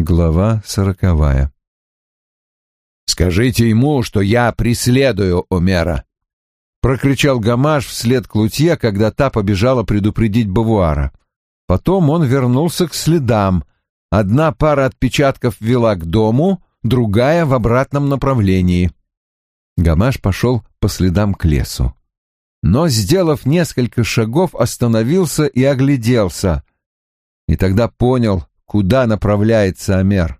Глава сороковая. «Скажите ему, что я преследую Омера!» — прокричал Гамаш вслед Клутье, когда та побежала предупредить Бавуара. Потом он вернулся к следам. Одна пара отпечатков вела к дому, другая — в обратном направлении. Гамаш пошел по следам к лесу. Но, сделав несколько шагов, остановился и огляделся. И тогда понял, куда направляется Амер.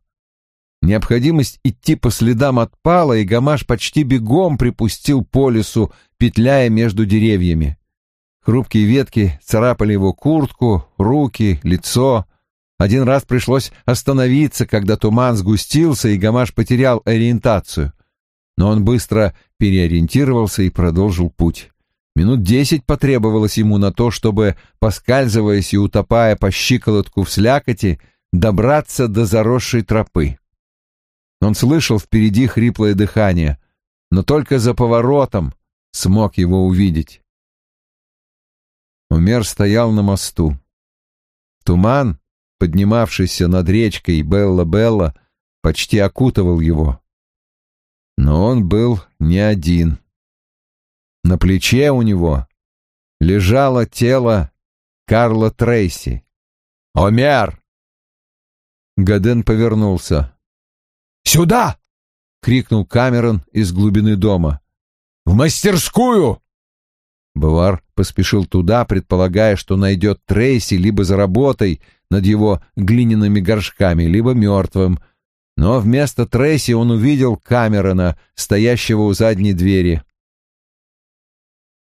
Необходимость идти по следам отпала, и Гамаш почти бегом припустил по лесу, петляя между деревьями. Хрупкие ветки царапали его куртку, руки, лицо. Один раз пришлось остановиться, когда туман сгустился, и Гамаш потерял ориентацию. Но он быстро переориентировался и продолжил путь. Минут десять потребовалось ему на то, чтобы, поскальзываясь и утопая по щиколотку в слякоти, добраться до заросшей тропы. Он слышал впереди хриплое дыхание, но только за поворотом смог его увидеть. Умер стоял на мосту. Туман, поднимавшийся над речкой Белла-Белла, почти окутывал его. Но он был не один. На плече у него лежало тело Карла Трейси. «Омер!» Гаден повернулся. «Сюда!» — крикнул Камерон из глубины дома. «В мастерскую!» Бавар поспешил туда, предполагая, что найдет Трейси либо за работой над его глиняными горшками, либо мертвым. Но вместо Трейси он увидел Камерона, стоящего у задней двери.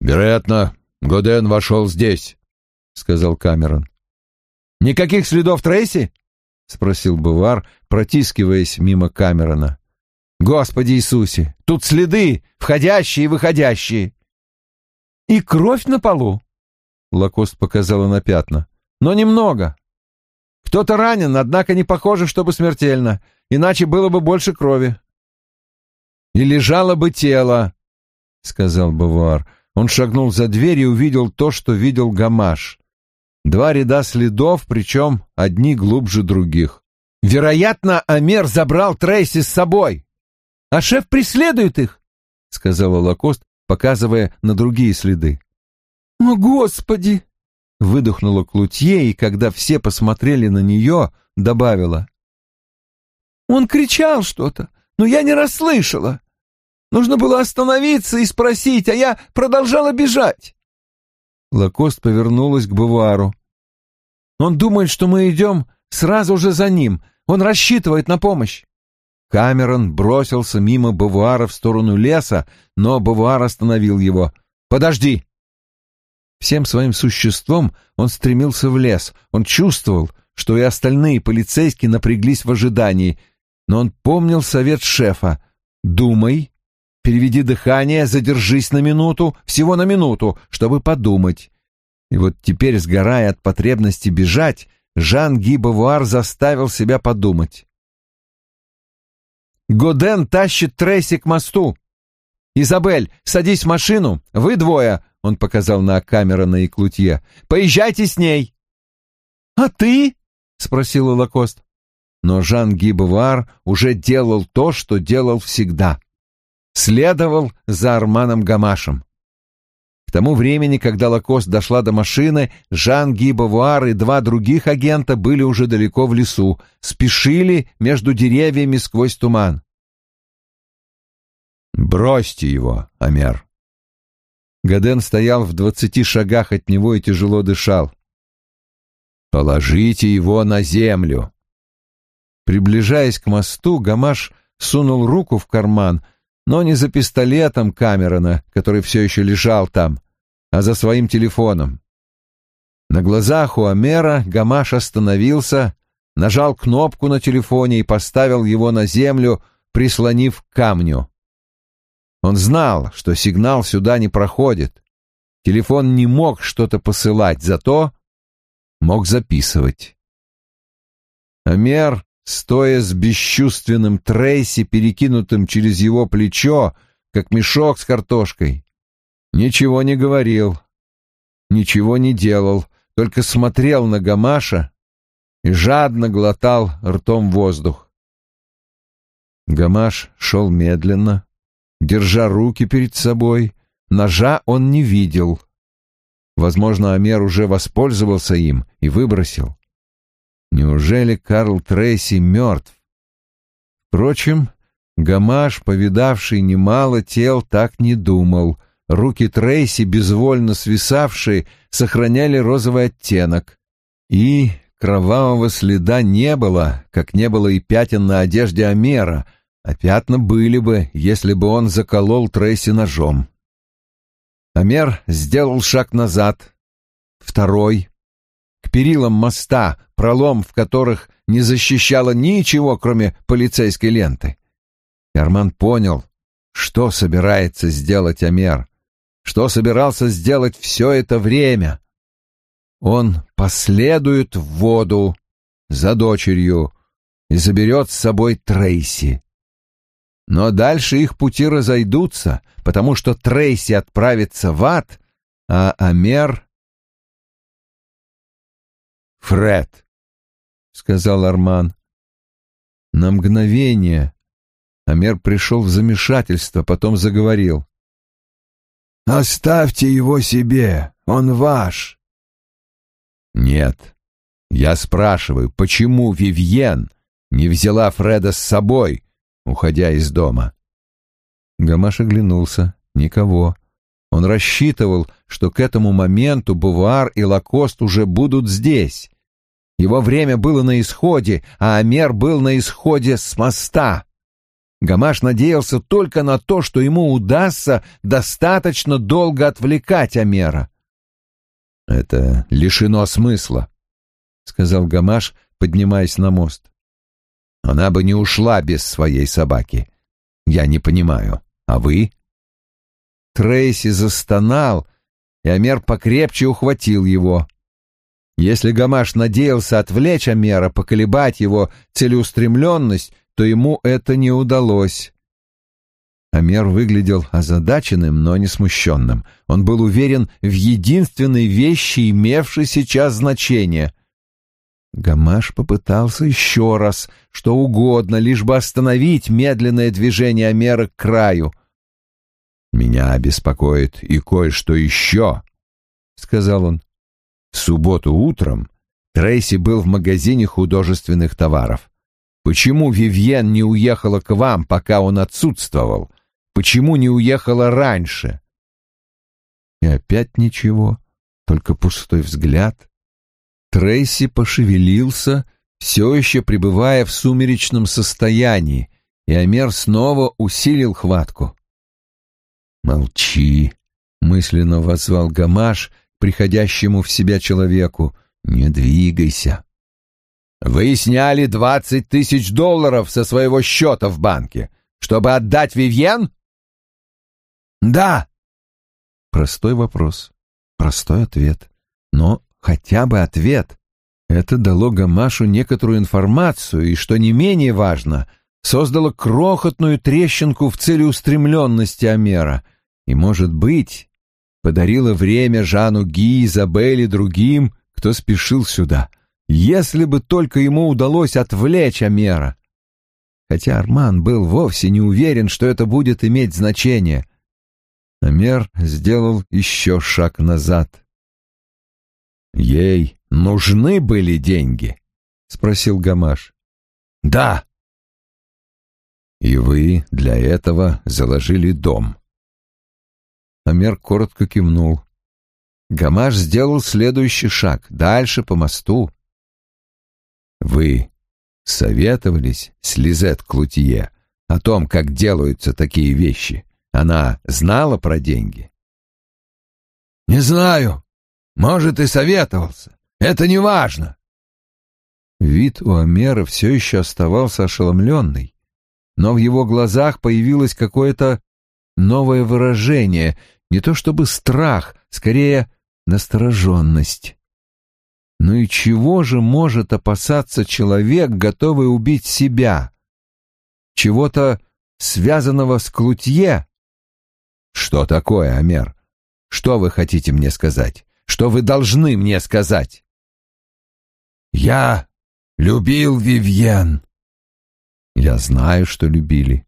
«Вероятно, Годен вошел здесь», — сказал Камерон. «Никаких следов Трейси?» — спросил Бувар, протискиваясь мимо Камерона. «Господи Иисусе, тут следы, входящие и выходящие!» «И кровь на полу!» — Лакост показала на пятна. «Но немного. Кто-то ранен, однако не похоже, чтобы смертельно, иначе было бы больше крови». «И лежало бы тело», — сказал Бавуар. Он шагнул за дверь и увидел то, что видел Гамаш. Два ряда следов, причем одни глубже других. «Вероятно, Амер забрал Трейси с собой, а шеф преследует их», — сказала Лакост, показывая на другие следы. «О, Господи!» — выдохнула Клутье, и когда все посмотрели на нее, добавила. «Он кричал что-то, но я не расслышала. Нужно было остановиться и спросить, а я продолжала бежать. Лакост повернулась к Бувару. Он думает, что мы идем сразу же за ним. Он рассчитывает на помощь. Камерон бросился мимо Бавуара в сторону леса, но Бавуар остановил его. «Подожди!» Всем своим существом он стремился в лес. Он чувствовал, что и остальные полицейские напряглись в ожидании, но он помнил совет шефа «Думай переведи дыхание, задержись на минуту, всего на минуту, чтобы подумать. И вот теперь, сгорая от потребности бежать, Жан Ги заставил себя подумать. Годен тащит Трейси к мосту. «Изабель, садись в машину, вы двое», — он показал на Камерона и Клутье. «Поезжайте с ней». «А ты?» — спросил Лакост. Но Жан Ги Бавуар уже делал то, что делал всегда следовал за Арманом Гамашем. К тому времени, когда Лакост дошла до машины, Жан Ги Бавуар и два других агента были уже далеко в лесу, спешили между деревьями сквозь туман. «Бросьте его, Амер!» Гаден стоял в двадцати шагах от него и тяжело дышал. «Положите его на землю!» Приближаясь к мосту, Гамаш сунул руку в карман — но не за пистолетом Камерона, который все еще лежал там, а за своим телефоном. На глазах у Амера Гамаш остановился, нажал кнопку на телефоне и поставил его на землю, прислонив к камню. Он знал, что сигнал сюда не проходит. Телефон не мог что-то посылать, зато мог записывать. Амер стоя с бесчувственным Трейси, перекинутым через его плечо, как мешок с картошкой. Ничего не говорил, ничего не делал, только смотрел на Гамаша и жадно глотал ртом воздух. Гамаш шел медленно, держа руки перед собой, ножа он не видел. Возможно, Амер уже воспользовался им и выбросил. Неужели Карл Трейси мертв? Впрочем, Гамаш, повидавший немало тел, так не думал. Руки Трейси, безвольно свисавшие, сохраняли розовый оттенок. И кровавого следа не было, как не было и пятен на одежде Амера, а пятна были бы, если бы он заколол Трейси ножом. Амер сделал шаг назад, второй, к перилам моста, пролом в которых не защищало ничего, кроме полицейской ленты. Карман понял, что собирается сделать Амер, что собирался сделать все это время. Он последует в воду за дочерью и заберет с собой Трейси. Но дальше их пути разойдутся, потому что Трейси отправится в ад, а Амер... «Фред», — сказал Арман. На мгновение Амер пришел в замешательство, потом заговорил. «Оставьте его себе, он ваш». «Нет, я спрашиваю, почему Вивьен не взяла Фреда с собой, уходя из дома?» Гамаш оглянулся. Никого. Он рассчитывал, что к этому моменту Бувар и Лакост уже будут здесь. Его время было на исходе, а Амер был на исходе с моста. Гамаш надеялся только на то, что ему удастся достаточно долго отвлекать Амера. «Это лишено смысла», — сказал Гамаш, поднимаясь на мост. «Она бы не ушла без своей собаки. Я не понимаю. А вы?» Трейси застонал, и Амер покрепче ухватил его. Если Гамаш надеялся отвлечь Амера, поколебать его целеустремленность, то ему это не удалось. Амер выглядел озадаченным, но не смущенным. Он был уверен в единственной вещи, имевшей сейчас значение. Гамаш попытался еще раз, что угодно, лишь бы остановить медленное движение Амера к краю. «Меня беспокоит и кое-что еще», — сказал он. «В субботу утром Трейси был в магазине художественных товаров. Почему Вивьен не уехала к вам, пока он отсутствовал? Почему не уехала раньше? И опять ничего, только пустой взгляд. Трейси пошевелился, все еще пребывая в сумеречном состоянии, и Амер снова усилил хватку. «Молчи», — мысленно воззвал Гамаш приходящему в себя человеку, — «не двигайся». Вы сняли двадцать тысяч долларов со своего счета в банке, чтобы отдать Вивьен? Да. Простой вопрос, простой ответ. Но хотя бы ответ. Это дало Гамашу некоторую информацию и, что не менее важно, создало крохотную трещинку в целеустремленности Амера и, может быть, подарило время Жану Ги, Изабелле и другим, кто спешил сюда. Если бы только ему удалось отвлечь Амера. Хотя Арман был вовсе не уверен, что это будет иметь значение. Амер сделал еще шаг назад. «Ей нужны были деньги?» — спросил Гамаш. «Да». «И вы для этого заложили дом?» Амер коротко кивнул. Гамаш сделал следующий шаг, дальше по мосту. Вы советовались с Лизет Клутье о том, как делаются такие вещи? Она знала про деньги? Не знаю. Может, и советовался. Это не важно. Вид у Амера все еще оставался ошеломленный, но в его глазах появилось какое-то новое выражение, не то чтобы страх, скорее настороженность. Ну и чего же может опасаться человек, готовый убить себя? Чего-то связанного с Клутье? Что такое, Амер? Что вы хотите мне сказать? Что вы должны мне сказать? Я любил Вивьен?» «Я знаю, что любили».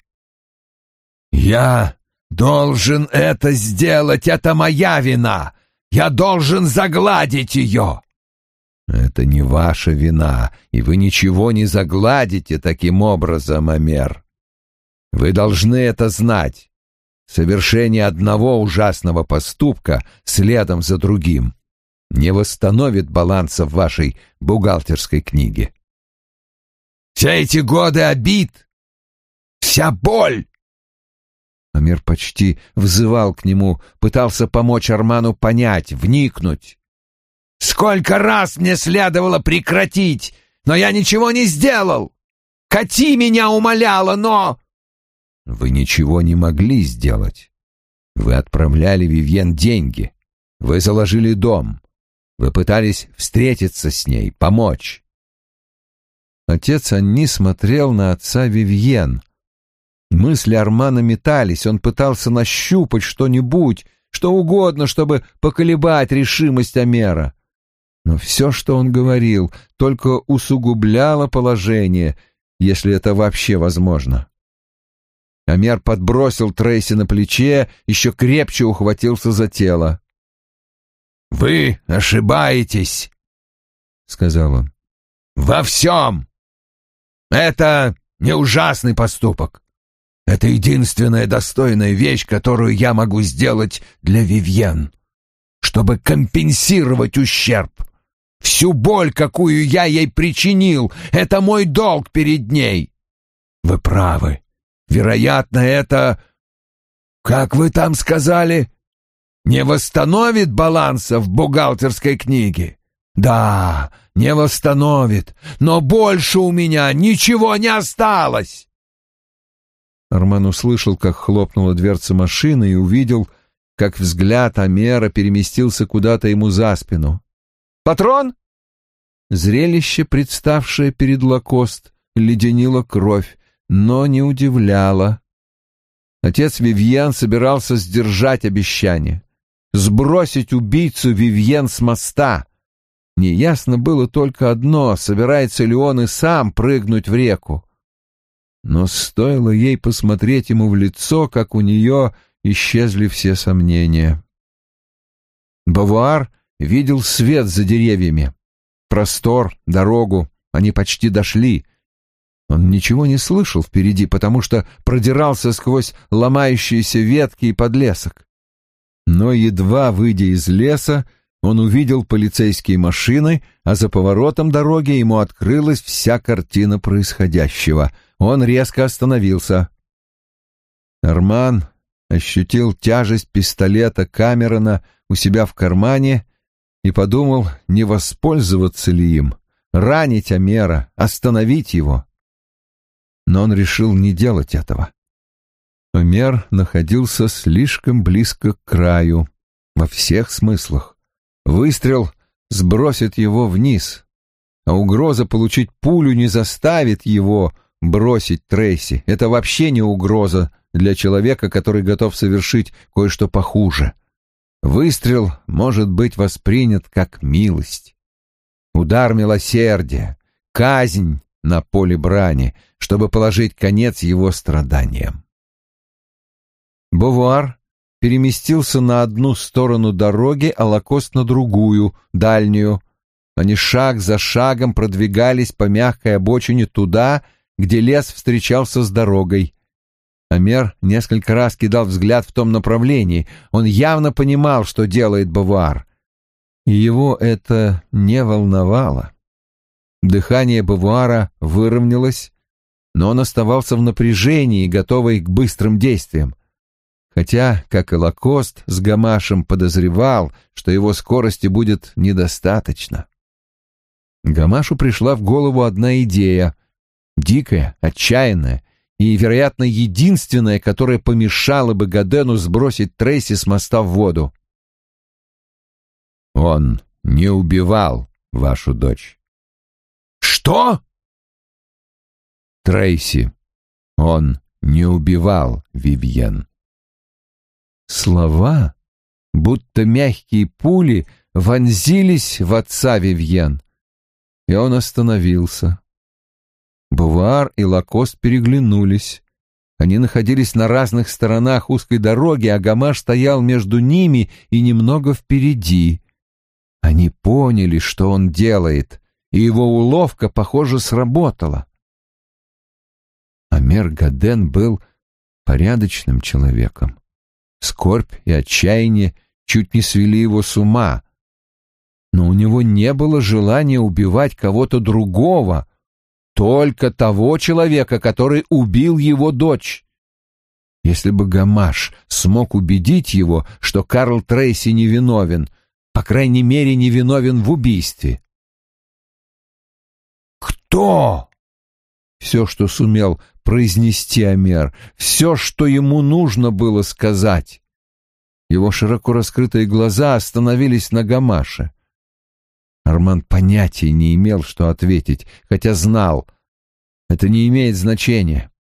«Я должен это сделать, это моя вина. Я должен загладить ее». «Это не ваша вина, и вы ничего не загладите таким образом, Амер. Вы должны это знать. Совершение одного ужасного поступка следом за другим не восстановит баланса в вашей бухгалтерской книге. Все эти годы обид, вся боль. Амир почти взывал к нему, пытался помочь Арману понять, вникнуть. Сколько раз мне следовало прекратить, но я ничего не сделал. Кати меня умоляла, но... Вы ничего не могли сделать. Вы отправляли Вивьен деньги. Вы заложили дом. Вы пытались встретиться с ней, помочь. Отец Анни смотрел на отца Вивьен. Мысли Армана метались, он пытался нащупать что-нибудь, что угодно, чтобы поколебать решимость Амера. Но все, что он говорил, только усугубляло положение, если это вообще возможно. Амер подбросил Трейси на плече, еще крепче ухватился за тело. «Вы ошибаетесь», — сказал он. «Во всем! Это не ужасный поступок. Это единственная достойная вещь, которую я могу сделать для Вивьен, чтобы компенсировать ущерб. Всю боль, какую я ей причинил, это мой долг перед ней. Вы правы. Вероятно, это... Как вы там сказали? не восстановит баланса в бухгалтерской книге. Да, не восстановит, но больше у меня ничего не осталось. Арман услышал, как хлопнула дверца машины и увидел, как взгляд Амера переместился куда-то ему за спину. «Патрон?» Зрелище, представшее перед Лакост, леденило кровь, но не удивляло. Отец Вивьян собирался сдержать обещание сбросить убийцу Вивьен с моста. Неясно было только одно, собирается ли он и сам прыгнуть в реку. Но стоило ей посмотреть ему в лицо, как у нее исчезли все сомнения. Бавуар видел свет за деревьями. Простор, дорогу, они почти дошли. Он ничего не слышал впереди, потому что продирался сквозь ломающиеся ветки и подлесок. Но едва выйдя из леса, он увидел полицейские машины, а за поворотом дороги ему открылась вся картина происходящего. Он резко остановился. Арман ощутил тяжесть пистолета Камерона у себя в кармане и подумал, не воспользоваться ли им, ранить Амера, остановить его. Но он решил не делать этого. Омер находился слишком близко к краю, во всех смыслах. Выстрел сбросит его вниз, а угроза получить пулю не заставит его бросить Трейси. Это вообще не угроза для человека, который готов совершить кое-что похуже. Выстрел может быть воспринят как милость. Удар милосердия, казнь на поле брани, чтобы положить конец его страданиям. Бовуар переместился на одну сторону дороги, а Лакост на другую, дальнюю. Они шаг за шагом продвигались по мягкой обочине туда, где лес встречался с дорогой. Амер несколько раз кидал взгляд в том направлении. Он явно понимал, что делает Бавуар. И его это не волновало. Дыхание Бавуара выровнялось, но он оставался в напряжении, готовый к быстрым действиям хотя, как и Лакост, с Гамашем подозревал, что его скорости будет недостаточно. Гамашу пришла в голову одна идея, дикая, отчаянная и, вероятно, единственная, которая помешала бы Гадену сбросить Трейси с моста в воду. «Он не убивал вашу дочь». «Что?» «Трейси, он не убивал Вивьен». Слова, будто мягкие пули, вонзились в отца Вивьен. и он остановился. Бувар и Лакост переглянулись. Они находились на разных сторонах узкой дороги, а Гамаш стоял между ними и немного впереди. Они поняли, что он делает, и его уловка, похоже, сработала. Амер Гаден был порядочным человеком. Скорбь и отчаяние чуть не свели его с ума, но у него не было желания убивать кого-то другого, только того человека, который убил его дочь. Если бы Гамаш смог убедить его, что Карл Трейси невиновен, по крайней мере, невиновен в убийстве. «Кто?» Все, что сумел произнести Амер, все, что ему нужно было сказать. Его широко раскрытые глаза остановились на Гамаше. Арман понятия не имел, что ответить, хотя знал. Это не имеет значения.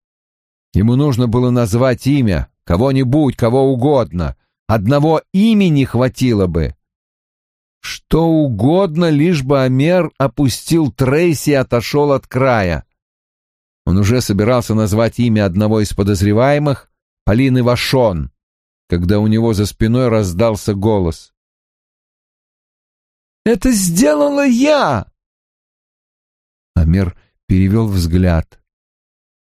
Ему нужно было назвать имя, кого-нибудь, кого угодно. Одного имени хватило бы. Что угодно, лишь бы Амер опустил Трейси и отошел от края. Он уже собирался назвать имя одного из подозреваемых, Полины Вашон, когда у него за спиной раздался голос. Это сделала я!» Амер перевел взгляд.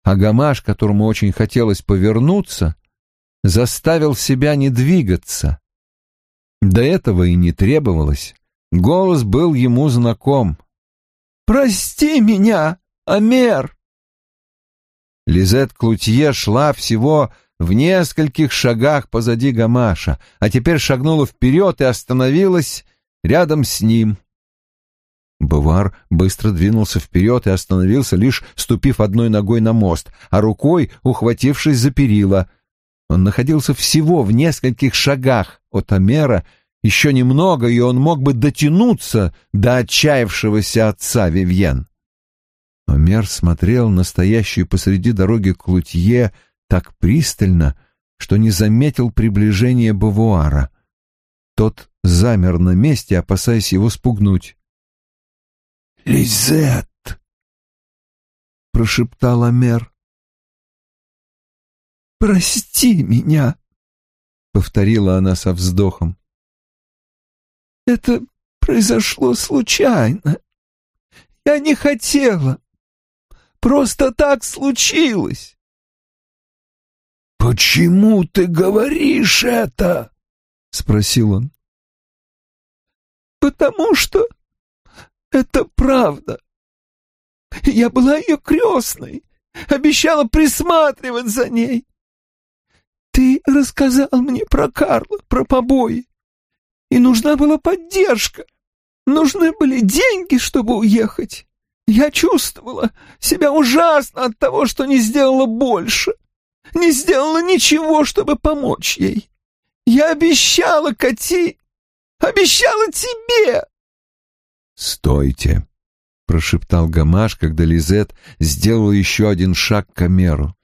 Агамаш, которому очень хотелось повернуться, заставил себя не двигаться. До этого и не требовалось. Голос был ему знаком. «Прости меня, Амер!» Лизет Клутье шла всего в нескольких шагах позади Гамаша, а теперь шагнула вперед и остановилась рядом с ним. Бавар быстро двинулся вперед и остановился, лишь ступив одной ногой на мост, а рукой ухватившись за перила. Он находился всего в нескольких шагах от Амера, еще немного, и он мог бы дотянуться до отчаявшегося отца Вивьен. Омер смотрел на стоящую посреди дороги Клутье так пристально, что не заметил приближения Бавуара. Тот замер на месте, опасаясь его спугнуть. «Лизет!» — прошептала Мер. «Прости меня!» — повторила она со вздохом. «Это произошло случайно. Я не хотела. Просто так случилось». «Почему ты говоришь это?» — спросил он. «Потому что это правда. Я была ее крестной, обещала присматривать за ней. Ты рассказал мне про Карла, про побои, и нужна была поддержка. Нужны были деньги, чтобы уехать. Я чувствовала себя ужасно от того, что не сделала больше, не сделала ничего, чтобы помочь ей. Я обещала Кати, обещала тебе. Стойте, прошептал Гамаш, когда Лизет сделала еще один шаг к Амеру.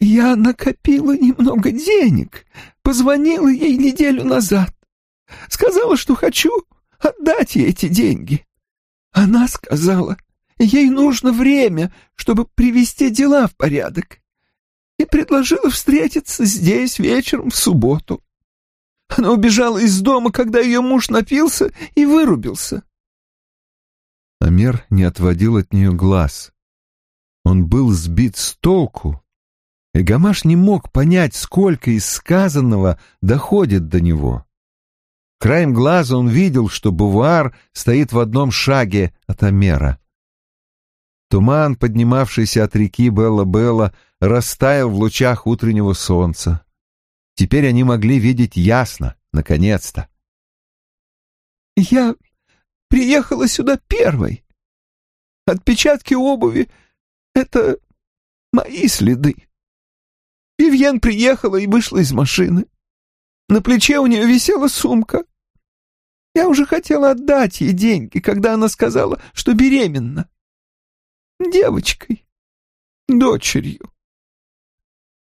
Я накопила немного денег, позвонила ей неделю назад. Сказала, что хочу отдать ей эти деньги. Она сказала, ей нужно время, чтобы привести дела в порядок, и предложила встретиться здесь вечером в субботу. Она убежала из дома, когда ее муж напился и вырубился. Амер не отводил от нее глаз. Он был сбит с толку, и Гамаш не мог понять, сколько из сказанного доходит до него. Краем глаза он видел, что Бувар стоит в одном шаге от Амера. Туман, поднимавшийся от реки Белла-Белла, растаял в лучах утреннего солнца. Теперь они могли видеть ясно, наконец-то. «Я приехала сюда первой. Отпечатки обуви — это мои следы. Вивьен приехала и вышла из машины. На плече у нее висела сумка. Я уже хотела отдать ей деньги, когда она сказала, что беременна. Девочкой, дочерью.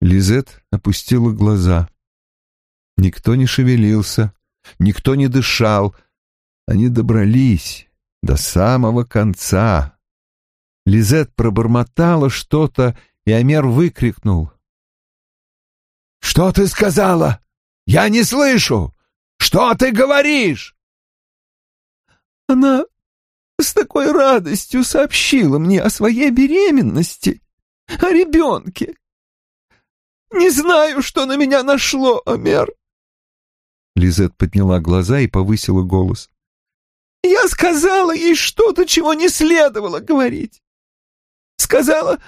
Лизет опустила глаза. Никто не шевелился, никто не дышал. Они добрались, до самого конца. Лизет пробормотала что-то, и Амер выкрикнул. «Что ты сказала? Я не слышу! Что ты говоришь?» Она с такой радостью сообщила мне о своей беременности, о ребенке. Не знаю, что на меня нашло, Амер. Лизет подняла глаза и повысила голос. Я сказала ей что-то, чего не следовало говорить. Сказала,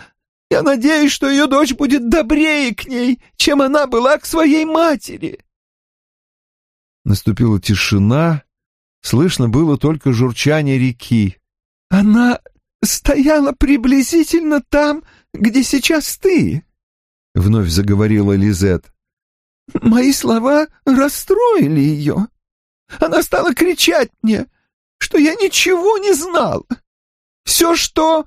я надеюсь, что ее дочь будет добрее к ней, чем она была к своей матери. Наступила тишина, слышно было только журчание реки. Она стояла приблизительно там, где сейчас ты, — вновь заговорила Лизет. Мои слова расстроили ее. Она стала кричать мне, что я ничего не знал. Все, что...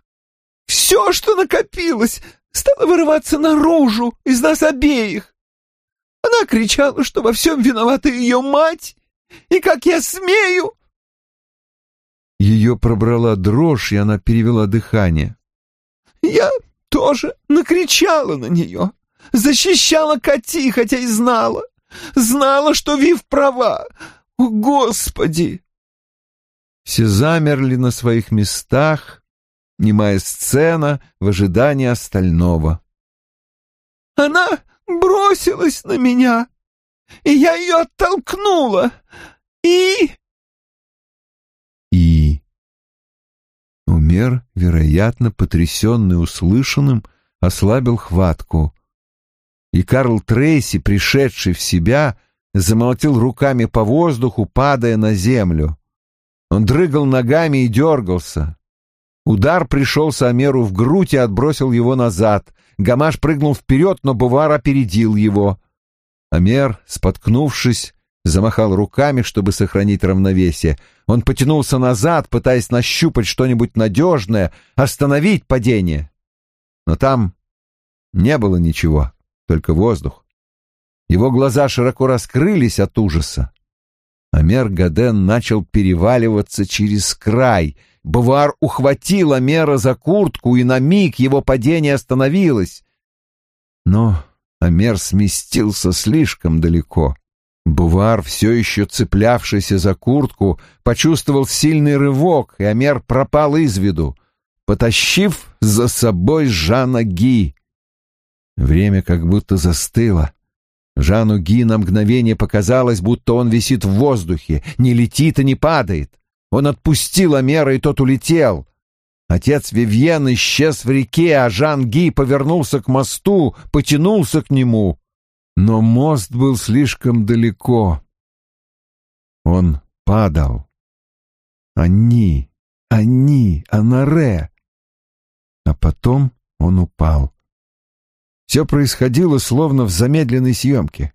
все, что накопилось, стало вырываться наружу из нас обеих. Она кричала, что во всем виновата ее мать, и как я смею... Ее пробрала дрожь, и она перевела дыхание. Я тоже накричала на нее, защищала Кати, хотя и знала. Знала, что Вив права. О, Господи! Все замерли на своих местах, немая сцена в ожидании остального. Она бросилась на меня, и я ее оттолкнула, и... И... Умер, вероятно, потрясенный услышанным, ослабил хватку. И Карл Трейси, пришедший в себя, замолотил руками по воздуху, падая на землю. Он дрыгал ногами и дергался. Удар пришелся Амеру в грудь и отбросил его назад. Гамаш прыгнул вперед, но Бувар опередил его. Амер, споткнувшись, замахал руками, чтобы сохранить равновесие. Он потянулся назад, пытаясь нащупать что-нибудь надежное, остановить падение. Но там не было ничего, только воздух. Его глаза широко раскрылись от ужаса. Амер Гаден начал переваливаться через край. Бувар ухватил Амера за куртку, и на миг его падение остановилось. Но Амер сместился слишком далеко. Бувар, все еще цеплявшийся за куртку, почувствовал сильный рывок, и Амер пропал из виду, потащив за собой Жана Ги. Время как будто застыло. Жану Ги на мгновение показалось, будто он висит в воздухе, не летит и не падает. Он отпустил Амера, и тот улетел. Отец Вивьен исчез в реке, а Жан Ги повернулся к мосту, потянулся к нему. Но мост был слишком далеко. Он падал. Они, они, Анаре. А потом он упал. Все происходило словно в замедленной съемке.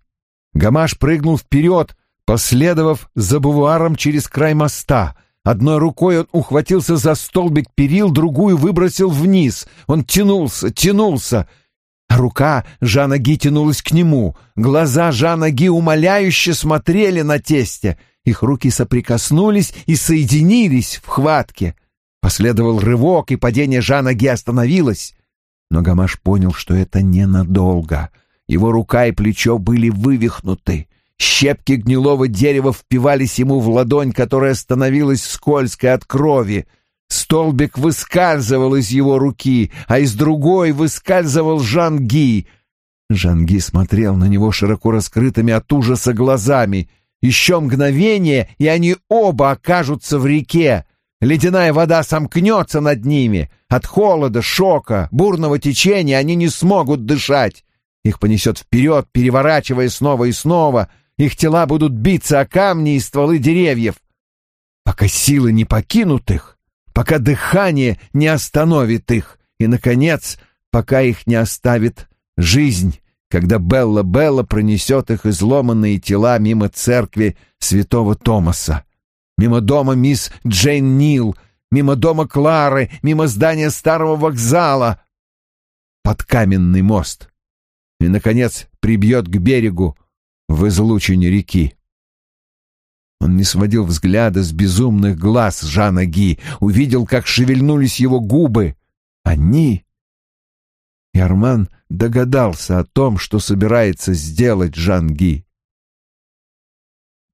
Гамаш прыгнул вперед, последовав за бувуаром через край моста. Одной рукой он ухватился за столбик перил, другую выбросил вниз. Он тянулся, тянулся. А рука Жана Ги тянулась к нему. Глаза Жана Ги умоляюще смотрели на тесте. Их руки соприкоснулись и соединились в хватке. Последовал рывок, и падение Жана Ги остановилось. Но Гамаш понял, что это ненадолго. Его рука и плечо были вывихнуты. Щепки гнилого дерева впивались ему в ладонь, которая становилась скользкой от крови. Столбик выскальзывал из его руки, а из другой выскальзывал Жанги. Жанги смотрел на него широко раскрытыми от ужаса глазами. Еще мгновение, и они оба окажутся в реке. Ледяная вода сомкнется над ними. От холода, шока, бурного течения они не смогут дышать. Их понесет вперед, переворачивая снова и снова. Их тела будут биться о камни и стволы деревьев. Пока силы не покинут их, пока дыхание не остановит их, и, наконец, пока их не оставит жизнь, когда Белла-Белла пронесет их изломанные тела мимо церкви святого Томаса мимо дома мисс Джейн Нил, мимо дома Клары, мимо здания старого вокзала, под каменный мост и, наконец, прибьет к берегу в излучине реки. Он не сводил взгляда с безумных глаз Жана Ги, увидел, как шевельнулись его губы. Они... И Арман догадался о том, что собирается сделать Жан Ги.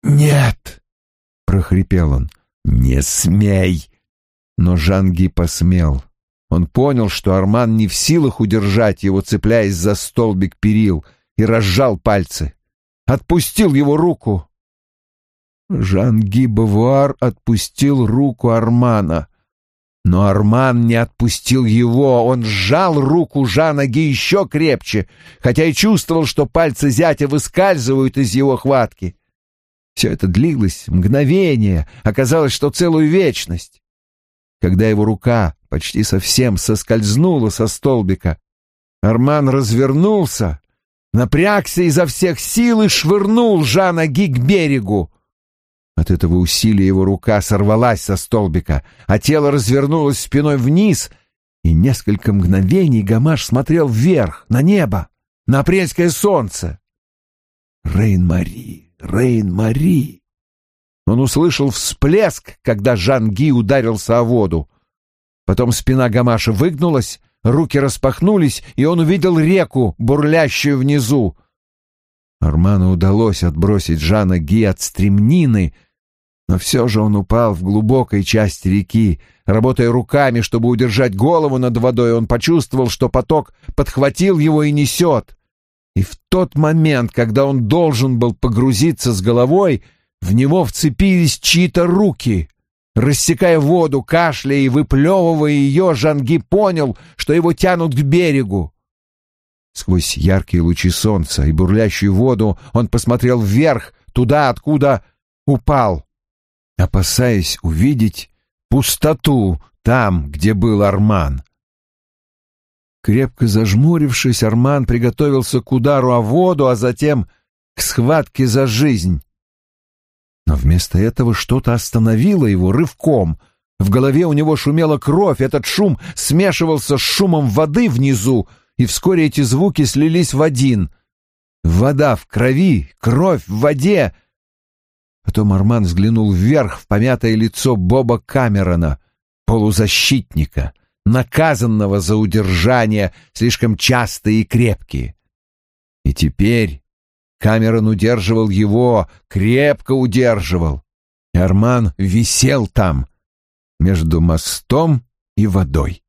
«Нет!» — прохрипел он. «Не смей!» Но Жан Ги посмел. Он понял, что Арман не в силах удержать его, цепляясь за столбик перил, и разжал пальцы. Отпустил его руку. Жан-Ги Бавуар отпустил руку Армана. Но Арман не отпустил его, он сжал руку Жана Ги еще крепче, хотя и чувствовал, что пальцы зятя выскальзывают из его хватки. Все это длилось мгновение, оказалось, что целую вечность. Когда его рука почти совсем соскользнула со столбика, Арман развернулся, напрягся изо всех сил и швырнул Жана Ги к берегу. От этого усилия его рука сорвалась со столбика, а тело развернулось спиной вниз, и несколько мгновений Гамаш смотрел вверх, на небо, на апрельское солнце. «Рейн-Мари, Рейн-Мари!» Он услышал всплеск, когда Жан-Ги ударился о воду. Потом спина Гамаша выгнулась, руки распахнулись, и он увидел реку, бурлящую внизу. Арману удалось отбросить Жана Ги от стремнины — но все же он упал в глубокой части реки. Работая руками, чтобы удержать голову над водой, он почувствовал, что поток подхватил его и несет. И в тот момент, когда он должен был погрузиться с головой, в него вцепились чьи-то руки. Рассекая воду, кашляя и выплевывая ее, Жанги понял, что его тянут к берегу. Сквозь яркие лучи солнца и бурлящую воду он посмотрел вверх, туда, откуда упал опасаясь увидеть пустоту там, где был Арман. Крепко зажмурившись, Арман приготовился к удару о воду, а затем к схватке за жизнь. Но вместо этого что-то остановило его рывком. В голове у него шумела кровь, этот шум смешивался с шумом воды внизу, и вскоре эти звуки слились в один. Вода в крови, кровь в воде — Потом Арман взглянул вверх в помятое лицо Боба Камерона, полузащитника, наказанного за удержание слишком частые и крепкие. И теперь Камерон удерживал его, крепко удерживал. Арман висел там, между мостом и водой.